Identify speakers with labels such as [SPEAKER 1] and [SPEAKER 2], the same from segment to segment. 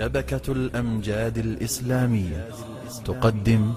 [SPEAKER 1] شبكة الأمجاد الإسلامية تقدم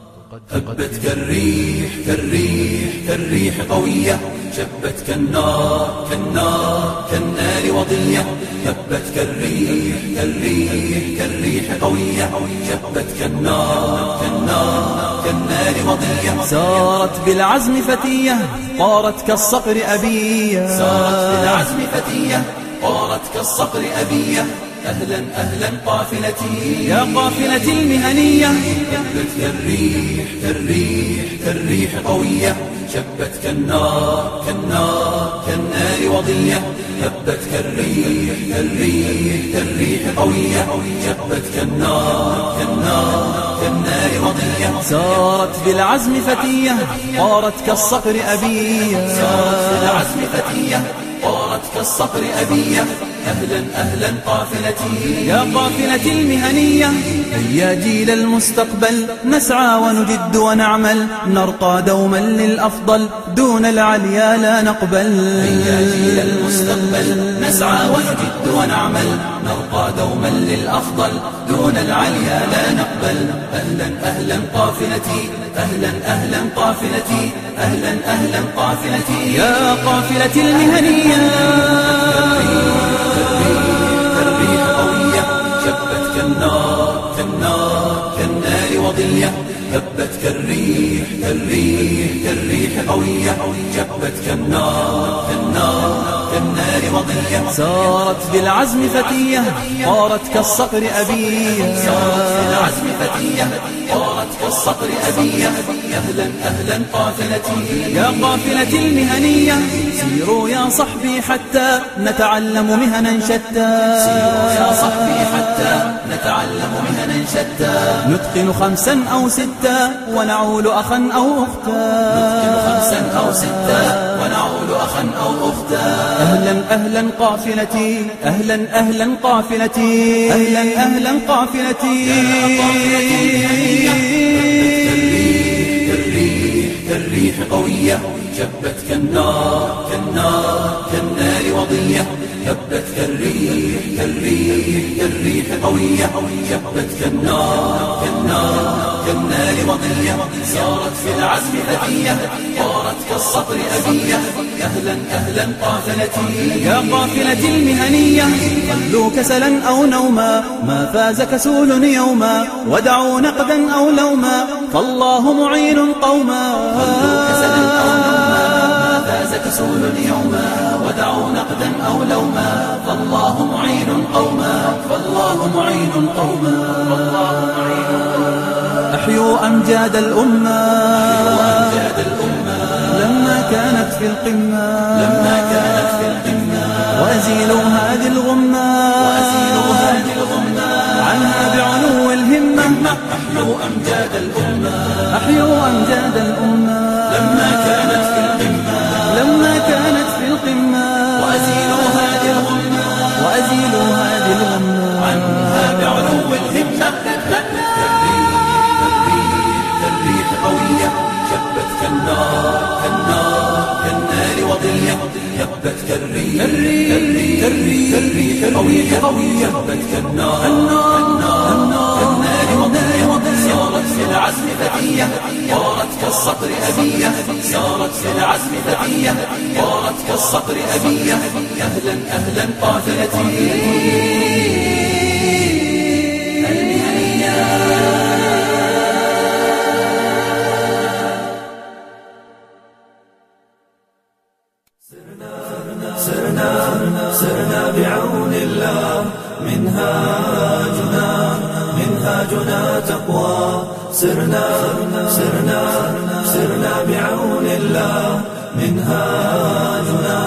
[SPEAKER 2] هبت كالريح كالريح كالريح قوية. شبت كالنار كالنار كالنار وضية. هبت كالريح كالريح كالريح قوية. شبت كالنار كالنار كالنار وضية.
[SPEAKER 3] سارت بالعزم فتية طارت كالصقر أبية.
[SPEAKER 2] سارت بالعزم فتية طارت كالصقر أبية. أهلا أهلا قافلتي.
[SPEAKER 3] يا قافلتي المهنية.
[SPEAKER 2] هبت كالريح كالريح كالريح قوية. شبت كالنار كالنار كالنار وضية. هبت كالريح كالريح كالريح قوية. شبت كالنار كالنار كالنار وضية.
[SPEAKER 3] سارت بالعزم فتية طارت كالصقر أبية.
[SPEAKER 2] سارت بالعزم فتية طارت كالصقر أبية. أهلا أهلا قافلتي.
[SPEAKER 3] يا قافلتي المهنية هيا جيل المستقبل. نسعى ونجد ونعمل نرقى دوما للأفضل. دون العليا لا نقبل.
[SPEAKER 2] هيا جيل المستقبل نسعى ونجد ونعمل نرقى دوما للأفضل. دون العليا لا نقبل. أهلا أهلا قافلتي. أهلا أهلا قافلتي. أهلا أهلا قافلتي.
[SPEAKER 3] يا قافلتي المهنية.
[SPEAKER 2] كالريح كالريح كالريح قوية شبت كالنار
[SPEAKER 3] سارت بالعزم فتية طارت كالصقر أبية
[SPEAKER 2] سارت بالعزم فتية طارت كالصقر أبية أهلا أهلا قافلتي.
[SPEAKER 3] يا قافلتي المهنية سيروا يا صحبي حتى نتعلم مهنا شتى.
[SPEAKER 2] يا صحبي حتى نتعلم مهنا شتى.
[SPEAKER 3] نتقن خمسا أو ستا ونعول أخا أو أختا.
[SPEAKER 2] خمسا أو ستا أخا أو أختا.
[SPEAKER 3] أهلا أهلا قافلتي. أهلا أهلا قافلتي. أهلا أهلا قافلتي.
[SPEAKER 2] كالريح كالريح قوية شبت كالنار كالنار كالنار وضية. هبت كالريح كالريح كالريح قوية. شبت كالنار كالنار كالنار وضية. سارت في العزم فتية طارت كالصقر أبية أهلا أهلا قافلتي
[SPEAKER 3] يا قافلتي المهنية خلوا كسلا أو نوما. ما فاز كسول يوما. ودعوا نقدا أو لوما. فالله معين قوما.
[SPEAKER 2] معين
[SPEAKER 3] أحيوا أمجاد الأمة. لما كانت في القمة.
[SPEAKER 2] لما كانت في القمة
[SPEAKER 3] وأزيلوا الغمة
[SPEAKER 2] وأزيلوا هذه الغمة.
[SPEAKER 3] عنها بعلو الهمة.
[SPEAKER 2] أحيوا أمجاد الأمة.
[SPEAKER 3] أحيوا أمجاد الأمة.
[SPEAKER 2] لما كانت في القمة.
[SPEAKER 3] لما كانت في القمة.
[SPEAKER 2] وأزيلوا هذه الغمة
[SPEAKER 3] وأزيلوا هذه الغمة
[SPEAKER 2] عنها بعلو الهمة. كالريح قوية. شبت كالنار. كالنار. كالنار وضية. هبت كالريح. كالريح. كالريح قوية. قوية كالنار. كالنار. طارت كالصقر أبية. سارت في العزم فتية طارت كالصقر أبية. أهلا أهلا قافلتي سرنا بعون الله. منهاجنا منهاجنا تقوى. سرنا سرنا سرنا بعون الله. منهاجنا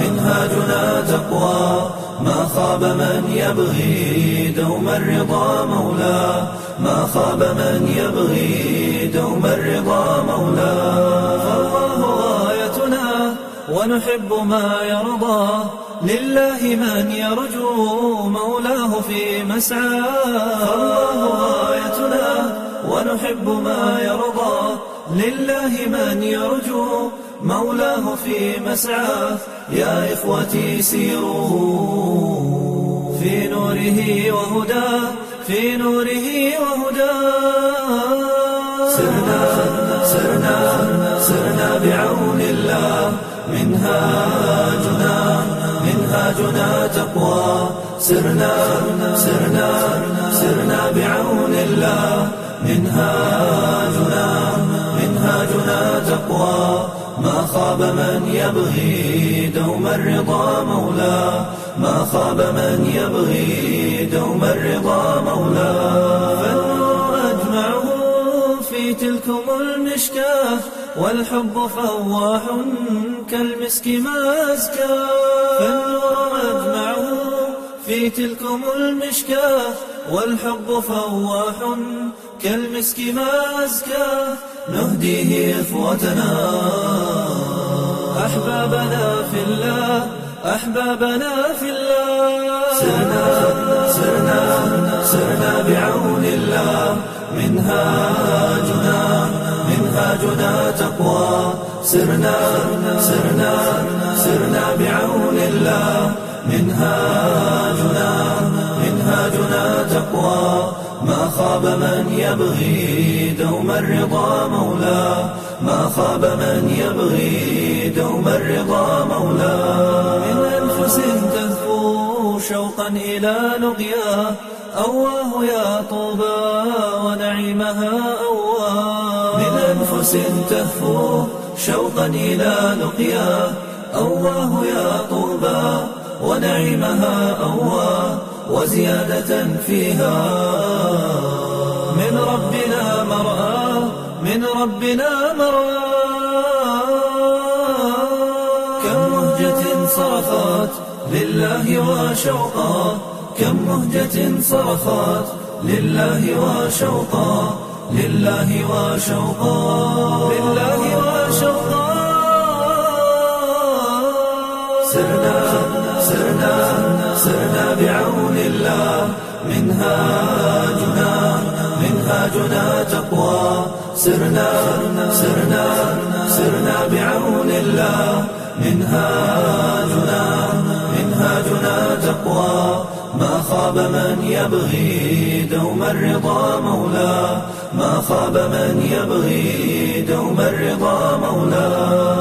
[SPEAKER 2] منهاجنا تقوى. ما خاب من يبغي دوم الرضا مولاه ما خاب من يبغي دوم الرضا مولاه فالله غايتنا ونحب ما يرضى. لله من يرجو مولاه في مسعاه فالله غايتنا ونحب ما يرضى. لله من يرجو مولاه في مسعاه. يا إخوتي سيروا
[SPEAKER 4] في نوره وهداه في نوره وهداه
[SPEAKER 2] سرنا سرنا سرنا بعون الله. منهاجنا منهاجنا تقوى. سرنا سرنا سرنا بعون الله. منهاجنا منهاجنا تقوى. ما خاب من يبغي دوم الرضا مولاه ما خاب من يبغي دوم الرضا مولاه
[SPEAKER 4] فالنور أجمعه في تلكم المشكاه والحب فواح كالمسك ما أزكى فالنور أجمعه في تلكم المشكاه والحب فواح كالمسك ما أزكى
[SPEAKER 2] نهديه إخوتنا.
[SPEAKER 4] أحبابنا في الله أحبابنا في الله.
[SPEAKER 2] سرنا سرنا سرنا بعون الله. منهاجنا منهاجنا تقوى. سرنا سرنا سرنا بعون الله. منهاجنا منهاجنا تقوى. ما خاب من يبغي دوم الرضا مولاه ما خاب من يبغي دوم الرضا مولاه
[SPEAKER 4] من أنفس تهفو شوقا إلى لقياه أواه يا طوبى ونعيمها أواه
[SPEAKER 2] من أنفس تهفو شوقا إلى لقياه أواه يا طوبى ونعيمها أواه وزيادة فيها.
[SPEAKER 4] من ربنا مرآة من ربنا مرآة
[SPEAKER 2] كم مهجة صرخات لله وشوقا. كم مهجة صرخات لله وشوقا. لله وشوقا.
[SPEAKER 4] لله وشوقا.
[SPEAKER 2] سرنا سرنا سرنا الله منهاجنا منهاجنا تقوى. سرنا سرنا سرنا بعون الله. منهاجنا منهاجنا تقوى. ما خاب من يبغي دوم الرضا مولاه ما خاب من يبغي دوم الرضا مولاه